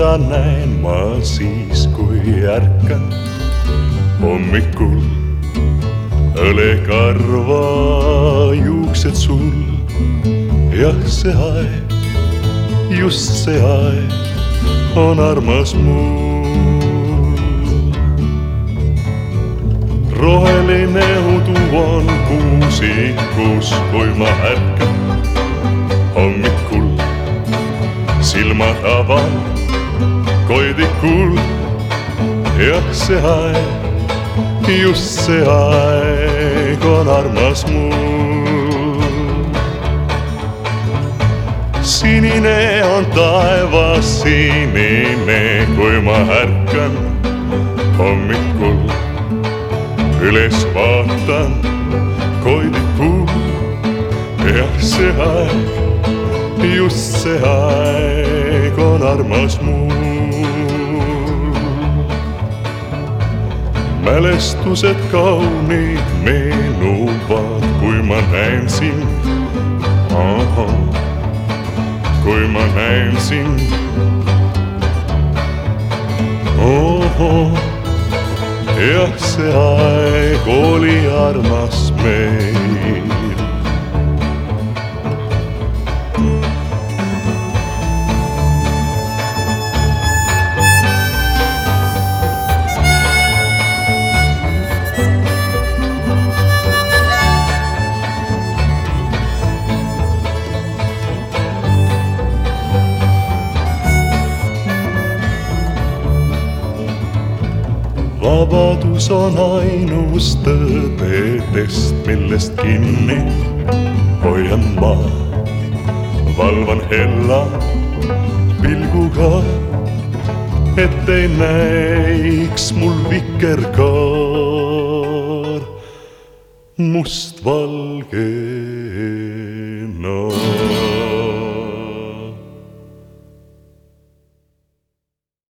teda näen ma siis, kui ärkan hommikul. õlekarva juuksed sul, jah, see aeg, just see aeg on armas mul. roheline udu on kuusikus, kui ma ärkan silmad avan koidikul. jah, see aeg, just see aeg on armas mul. sinine on taevas sinine, kui ma ärkan hommikul. üles vaatan koidikul, jah, see aeg just see aeg armas mul. mälestused kaunid meenuvad, kui ma näen sind. kui ma näen sind. jah, see aeg oli armas meil. Vabadus on ainus tõdedest, millest kinni hoian ma. valvan hella pilguga, et ei näiks mul vikerkaar mustvalgena no..